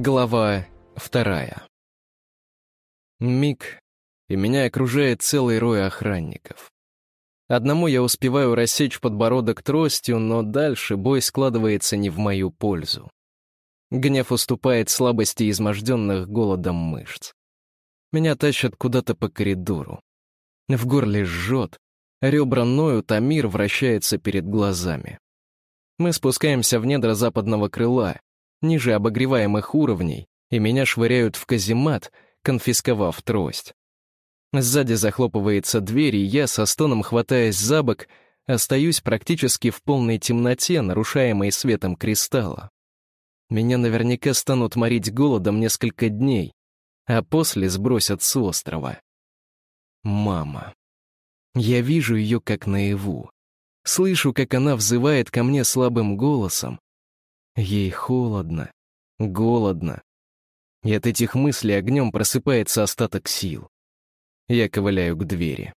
Глава вторая. Миг, и меня окружает целый рой охранников. Одному я успеваю рассечь подбородок тростью, но дальше бой складывается не в мою пользу. Гнев уступает слабости изможденных голодом мышц. Меня тащат куда-то по коридору. В горле жжет, ребра ноют, а мир вращается перед глазами. Мы спускаемся в недра западного крыла, ниже обогреваемых уровней, и меня швыряют в каземат, конфисковав трость. Сзади захлопывается дверь, и я, со стоном хватаясь за бок, остаюсь практически в полной темноте, нарушаемой светом кристалла. Меня наверняка станут морить голодом несколько дней, а после сбросят с острова. Мама. Я вижу ее как наяву. Слышу, как она взывает ко мне слабым голосом. Ей холодно, голодно. И от этих мыслей огнем просыпается остаток сил. Я ковыляю к двери.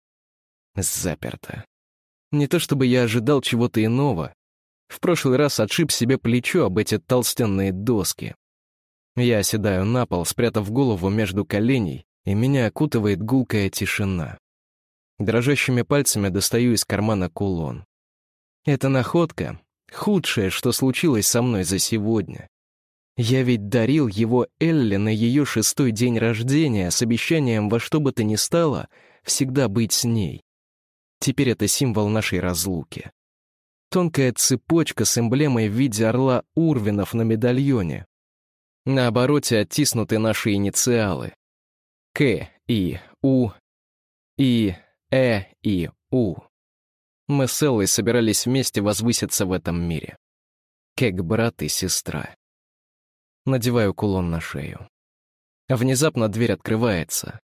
Заперто. Не то чтобы я ожидал чего-то иного. В прошлый раз отшиб себе плечо об эти толстенные доски. Я оседаю на пол, спрятав голову между коленей, и меня окутывает гулкая тишина. Дрожащими пальцами достаю из кармана кулон. Эта находка — худшее, что случилось со мной за сегодня. Я ведь дарил его Элли на ее шестой день рождения с обещанием во что бы то ни стало всегда быть с ней. Теперь это символ нашей разлуки. Тонкая цепочка с эмблемой в виде орла Урвинов на медальоне. На обороте оттиснуты наши инициалы. К, И, У, И, Э, И, У. Мы с Эллой собирались вместе возвыситься в этом мире. Как брат и сестра. Надеваю кулон на шею. Внезапно дверь открывается.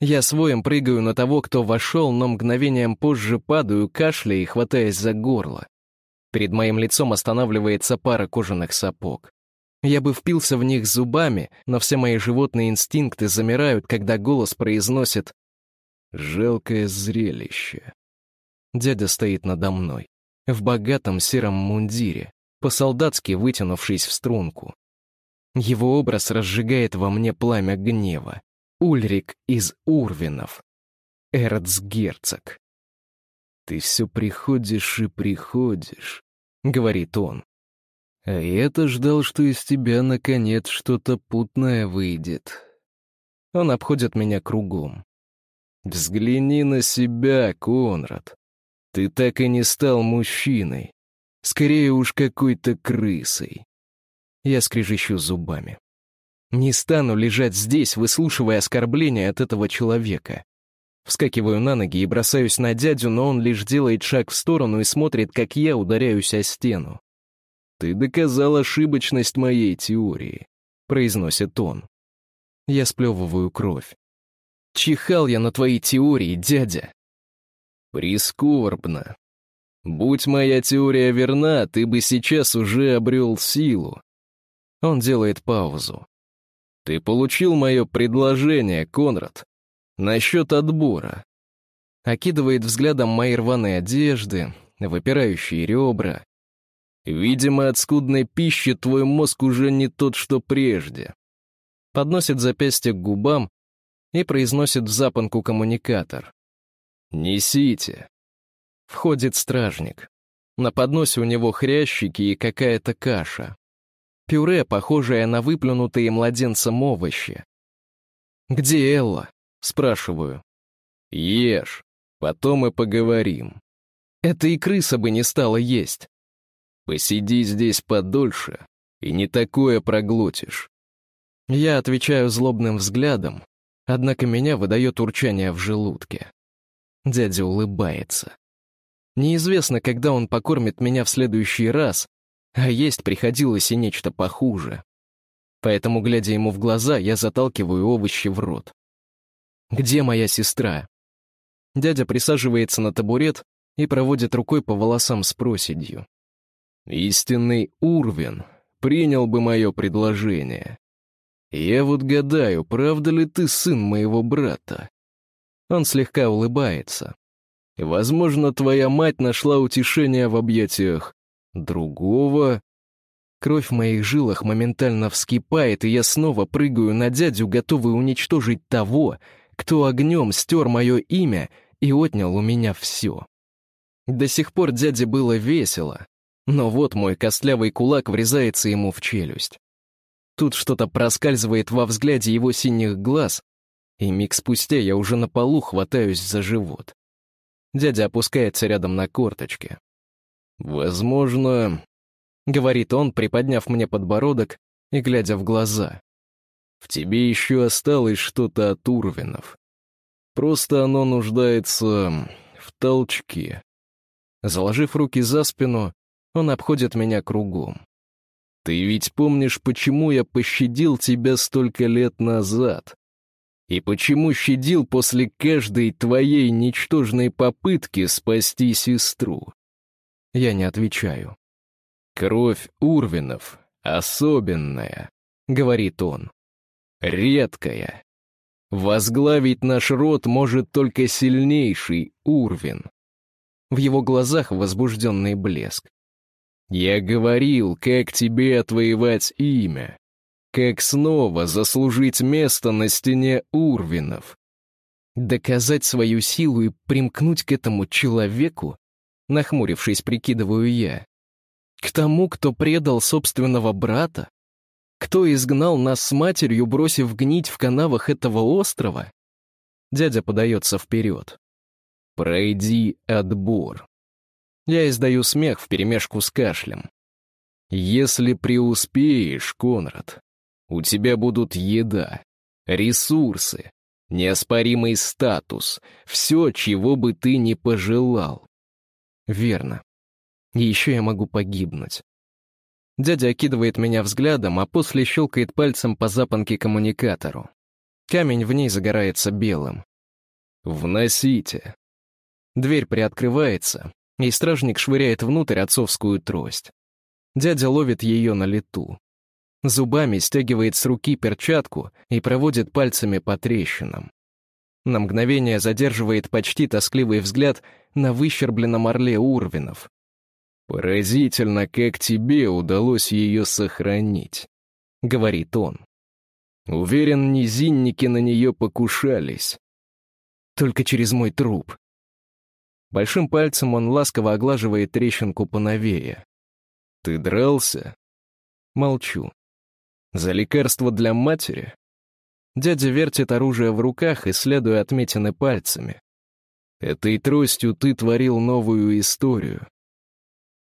Я своим прыгаю на того, кто вошел, но мгновением позже падаю, кашляя и хватаясь за горло. Перед моим лицом останавливается пара кожаных сапог. Я бы впился в них зубами, но все мои животные инстинкты замирают, когда голос произносит «Жалкое зрелище». Дядя стоит надо мной, в богатом сером мундире, по-солдатски вытянувшись в струнку. Его образ разжигает во мне пламя гнева. Ульрик из Урвинов. Эрцгерцог. «Ты все приходишь и приходишь», — говорит он. «А я-то ждал, что из тебя, наконец, что-то путное выйдет». Он обходит меня кругом. «Взгляни на себя, Конрад. Ты так и не стал мужчиной. Скорее уж какой-то крысой. Я скрежещу зубами. Не стану лежать здесь, выслушивая оскорбления от этого человека. Вскакиваю на ноги и бросаюсь на дядю, но он лишь делает шаг в сторону и смотрит, как я ударяюсь о стену. «Ты доказал ошибочность моей теории», — произносит он. Я сплевываю кровь. «Чихал я на твои теории, дядя». «Прискорбно. Будь моя теория верна, ты бы сейчас уже обрел силу. Он делает паузу. «Ты получил мое предложение, Конрад, насчет отбора». Окидывает взглядом мои рваные одежды, выпирающие ребра. «Видимо, от скудной пищи твой мозг уже не тот, что прежде». Подносит запястье к губам и произносит в запонку коммуникатор. «Несите». Входит стражник. На подносе у него хрящики и какая-то каша. Пюре, похожее на выплюнутые младенцем овощи. «Где Элла?» — спрашиваю. «Ешь, потом и поговорим». Это и крыса бы не стала есть. «Посиди здесь подольше, и не такое проглотишь». Я отвечаю злобным взглядом, однако меня выдает урчание в желудке. Дядя улыбается. Неизвестно, когда он покормит меня в следующий раз, а есть приходилось и нечто похуже. Поэтому, глядя ему в глаза, я заталкиваю овощи в рот. «Где моя сестра?» Дядя присаживается на табурет и проводит рукой по волосам с проседью. «Истинный Урвин принял бы мое предложение. Я вот гадаю, правда ли ты сын моего брата?» Он слегка улыбается. «Возможно, твоя мать нашла утешение в объятиях другого. Кровь в моих жилах моментально вскипает, и я снова прыгаю на дядю, готовый уничтожить того, кто огнем стер мое имя и отнял у меня все. До сих пор дяде было весело, но вот мой костлявый кулак врезается ему в челюсть. Тут что-то проскальзывает во взгляде его синих глаз, и миг спустя я уже на полу хватаюсь за живот. Дядя опускается рядом на корточке. «Возможно, — говорит он, приподняв мне подбородок и глядя в глаза. «В тебе еще осталось что-то от Урвинов. Просто оно нуждается в толчке». Заложив руки за спину, он обходит меня кругом. «Ты ведь помнишь, почему я пощадил тебя столько лет назад? И почему щадил после каждой твоей ничтожной попытки спасти сестру?» Я не отвечаю. «Кровь Урвинов особенная», — говорит он. «Редкая. Возглавить наш род может только сильнейший Урвин». В его глазах возбужденный блеск. «Я говорил, как тебе отвоевать имя, как снова заслужить место на стене Урвинов. Доказать свою силу и примкнуть к этому человеку, нахмурившись, прикидываю я. К тому, кто предал собственного брата? Кто изгнал нас с матерью, бросив гнить в канавах этого острова? Дядя подается вперед. «Пройди отбор». Я издаю смех вперемешку с кашлем. «Если преуспеешь, Конрад, у тебя будут еда, ресурсы, неоспоримый статус, все, чего бы ты ни пожелал». Верно. И еще я могу погибнуть. Дядя окидывает меня взглядом, а после щелкает пальцем по запонке коммуникатору. Камень в ней загорается белым. «Вносите». Дверь приоткрывается, и стражник швыряет внутрь отцовскую трость. Дядя ловит ее на лету. Зубами стягивает с руки перчатку и проводит пальцами по трещинам. На мгновение задерживает почти тоскливый взгляд на выщербленном орле Урвинов, «Поразительно, как тебе удалось ее сохранить», — говорит он. «Уверен, низинники на нее покушались. Только через мой труп». Большим пальцем он ласково оглаживает трещинку поновее. «Ты дрался?» Молчу. «За лекарство для матери?» Дядя вертит оружие в руках, исследуя отметины пальцами. «Этой тростью ты творил новую историю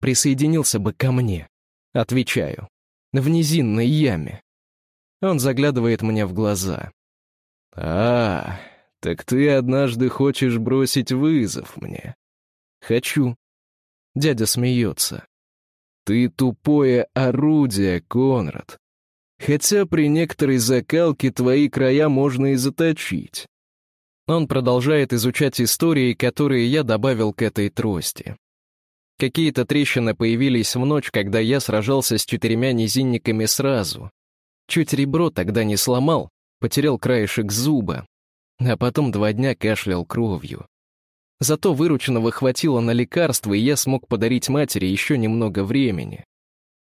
присоединился бы ко мне. Отвечаю. В низинной яме. Он заглядывает мне в глаза. «А, так ты однажды хочешь бросить вызов мне?» «Хочу». Дядя смеется. «Ты тупое орудие, Конрад. Хотя при некоторой закалке твои края можно и заточить». Он продолжает изучать истории, которые я добавил к этой трости. Какие-то трещины появились в ночь, когда я сражался с четырьмя низинниками сразу. Чуть ребро тогда не сломал, потерял краешек зуба, а потом два дня кашлял кровью. Зато вырученного хватило на лекарства, и я смог подарить матери еще немного времени.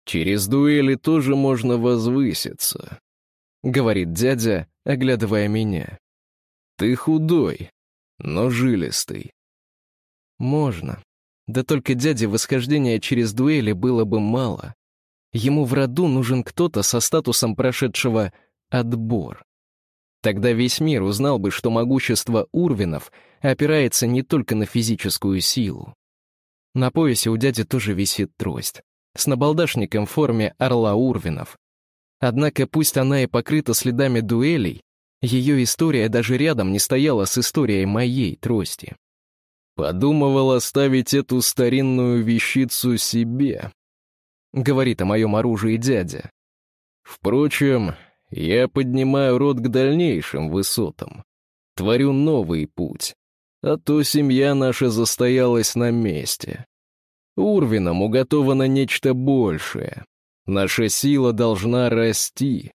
«Через дуэли тоже можно возвыситься», — говорит дядя, оглядывая меня. «Ты худой, но жилистый». «Можно», да только дяде восхождения через дуэли было бы мало. Ему в роду нужен кто-то со статусом прошедшего «отбор». Тогда весь мир узнал бы, что могущество Урвинов опирается не только на физическую силу. На поясе у дяди тоже висит трость, с набалдашником в форме орла Урвинов. Однако пусть она и покрыта следами дуэлей, ее история даже рядом не стояла с историей моей трости. Подумывал оставить эту старинную вещицу себе. Говорит о моем оружии дядя. Впрочем, я поднимаю рот к дальнейшим высотам. Творю новый путь. А то семья наша застоялась на месте. Урвинам уготовано нечто большее. Наша сила должна расти.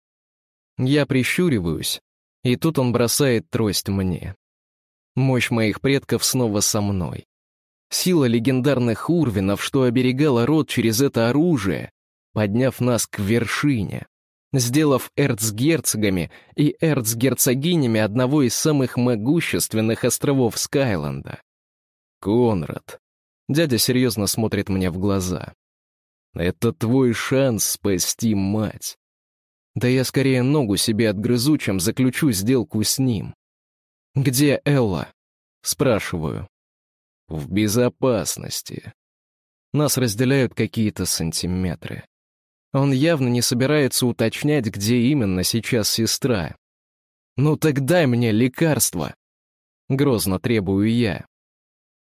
Я прищуриваюсь, и тут он бросает трость мне. Мощь моих предков снова со мной. Сила легендарных урвинов, что оберегала род через это оружие, подняв нас к вершине, сделав эрцгерцогами и эрцгерцогинями одного из самых могущественных островов Скайленда. Конрад. Дядя серьезно смотрит мне в глаза. Это твой шанс спасти мать. Да я скорее ногу себе отгрызу, чем заключу сделку с ним. «Где Элла?» — спрашиваю. «В безопасности». Нас разделяют какие-то сантиметры. Он явно не собирается уточнять, где именно сейчас сестра. «Ну так дай мне лекарство!» Грозно требую я.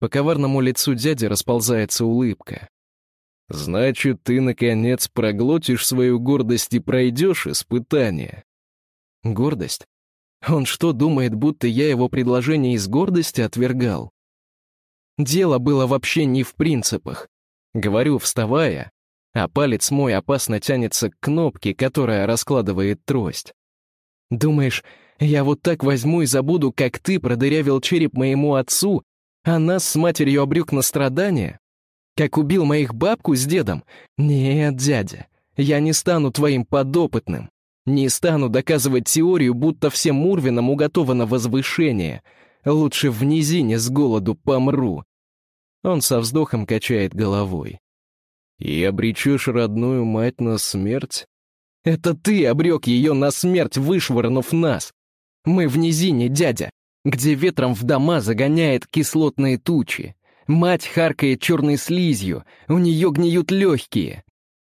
По коварному лицу дяди расползается улыбка. «Значит, ты, наконец, проглотишь свою гордость и пройдешь испытание». «Гордость? Он что, думает, будто я его предложение из гордости отвергал?» Дело было вообще не в принципах. Говорю, вставая, а палец мой опасно тянется к кнопке, которая раскладывает трость. Думаешь, я вот так возьму и забуду, как ты продырявил череп моему отцу, а нас с матерью обрек на страдания? Как убил моих бабку с дедом? Нет, дядя, я не стану твоим подопытным. Не стану доказывать теорию, будто всем Мурвинам уготовано возвышение. Лучше в низине с голоду помру. Он со вздохом качает головой. И обречешь родную мать на смерть? Это ты обрек ее на смерть, вышвырнув нас. Мы в низине, дядя, где ветром в дома загоняет кислотные тучи. Мать харкает черной слизью, у нее гниют легкие.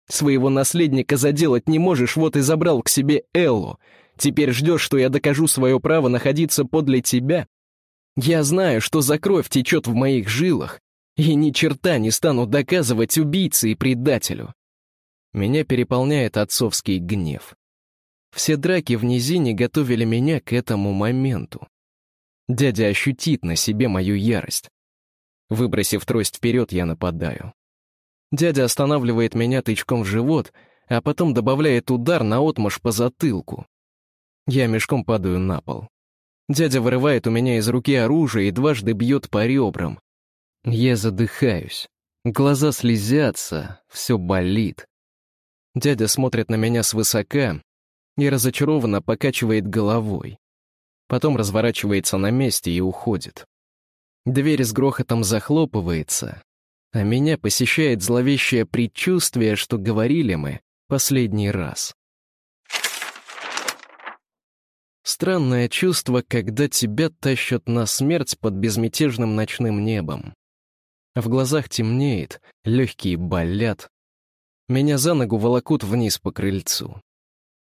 Своего наследника заделать не можешь, вот и забрал к себе Эллу. Теперь ждешь, что я докажу свое право находиться подле тебя? Я знаю, что за кровь течет в моих жилах, и ни черта не стану доказывать убийце и предателю. Меня переполняет отцовский гнев. Все драки в низине готовили меня к этому моменту. Дядя ощутит на себе мою ярость. Выбросив трость вперед, я нападаю. Дядя останавливает меня тычком в живот, а потом добавляет удар на отмашь по затылку. Я мешком падаю на пол. Дядя вырывает у меня из руки оружие и дважды бьет по ребрам, я задыхаюсь. Глаза слезятся, все болит. Дядя смотрит на меня свысока и разочарованно покачивает головой. Потом разворачивается на месте и уходит. Дверь с грохотом захлопывается, а меня посещает зловещее предчувствие, что говорили мы последний раз. Странное чувство, когда тебя тащат на смерть под безмятежным ночным небом. В глазах темнеет, легкие болят. Меня за ногу волокут вниз по крыльцу.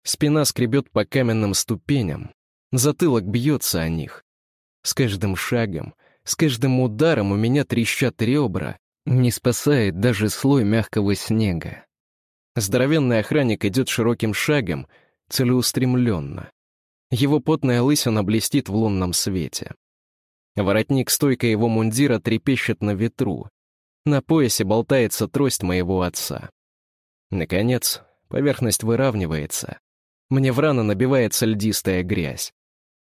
Спина скребет по каменным ступеням, затылок бьется о них. С каждым шагом, с каждым ударом у меня трещат ребра, не спасает даже слой мягкого снега. Здоровенный охранник идет широким шагом, целеустремленно. Его потная лысина блестит в лунном свете. Воротник стойка его мундира трепещет на ветру. На поясе болтается трость моего отца. Наконец, поверхность выравнивается. Мне в рано набивается льдистая грязь.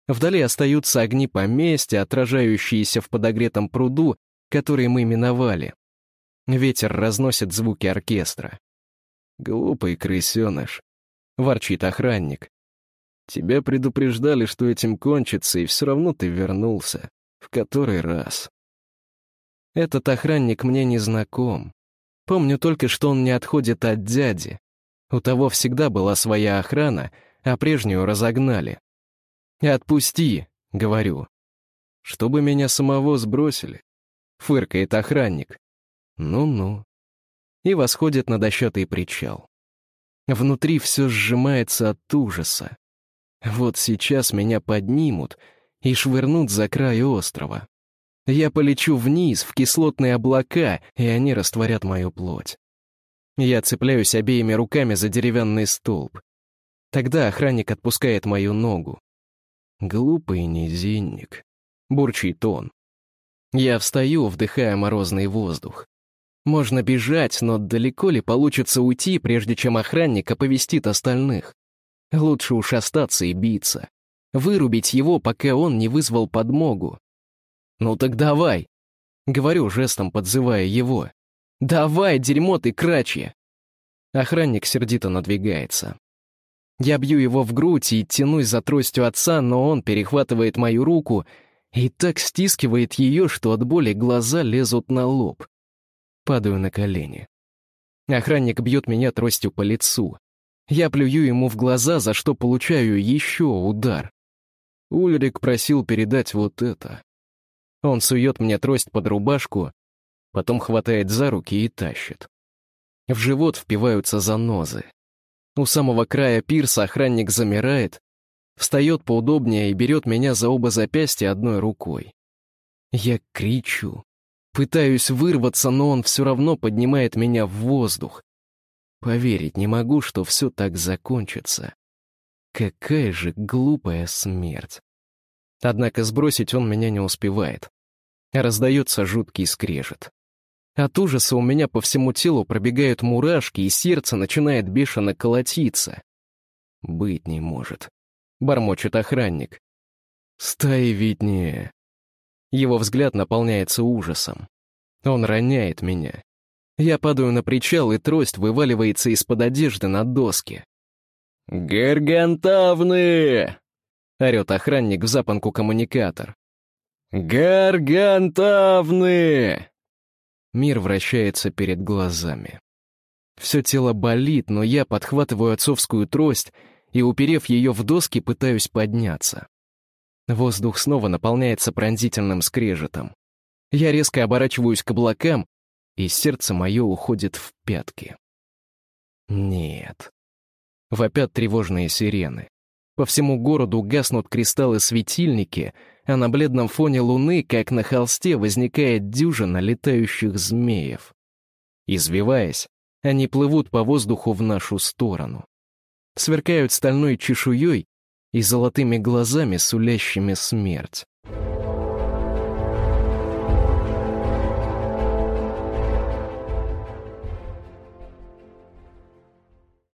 Вдали остаются огни поместья, отражающиеся в подогретом пруду, который мы миновали. Ветер разносит звуки оркестра. «Глупый крысеныш», — ворчит охранник. «Тебя предупреждали, что этим кончится, и все равно ты вернулся. В который раз? Этот охранник мне не знаком. Помню только, что он не отходит от дяди. У того всегда была своя охрана, а прежнюю разогнали. «Отпусти», — говорю. «Чтобы меня самого сбросили», — фыркает охранник. «Ну-ну». И восходит на дощатый причал. Внутри все сжимается от ужаса. Вот сейчас меня поднимут — и швырнут за край острова. Я полечу вниз, в кислотные облака, и они растворят мою плоть. Я цепляюсь обеими руками за деревянный столб. Тогда охранник отпускает мою ногу. Глупый низинник. Бурчит он. Я встаю, вдыхая морозный воздух. Можно бежать, но далеко ли получится уйти, прежде чем охранник оповестит остальных? Лучше уж остаться и биться. Вырубить его, пока он не вызвал подмогу. «Ну так давай!» — говорю жестом, подзывая его. «Давай, дерьмо ты крачье!» Охранник сердито надвигается. Я бью его в грудь и тянусь за тростью отца, но он перехватывает мою руку и так стискивает ее, что от боли глаза лезут на лоб. Падаю на колени. Охранник бьет меня тростью по лицу. Я плюю ему в глаза, за что получаю еще удар. Ульрик просил передать вот это. Он сует мне трость под рубашку, потом хватает за руки и тащит. В живот впиваются занозы. У самого края пирса охранник замирает, встает поудобнее и берет меня за оба запястья одной рукой. Я кричу. Пытаюсь вырваться, но он все равно поднимает меня в воздух. Поверить не могу, что все так закончится. Какая же глупая смерть. Однако сбросить он меня не успевает. Раздается жуткий скрежет. От ужаса у меня по всему телу пробегают мурашки, и сердце начинает бешено колотиться. «Быть не может», — бормочет охранник. «Стаи виднее». Его взгляд наполняется ужасом. Он роняет меня. Я падаю на причал, и трость вываливается из-под одежды на доски. «Гаргантавны!» — орёт охранник в запонку коммуникатор. «Гаргантавны!» Мир вращается перед глазами. Все тело болит, но я подхватываю отцовскую трость и, уперев ее в доски, пытаюсь подняться. Воздух снова наполняется пронзительным скрежетом. Я резко оборачиваюсь к облакам, и сердце мое уходит в пятки. Нет. Вопят тревожные сирены. По всему городу гаснут кристаллы-светильники, а на бледном фоне луны, как на холсте, возникает дюжина летающих змеев. Извиваясь, они плывут по воздуху в нашу сторону. Сверкают стальной чешуей и золотыми глазами, сулящими смерть.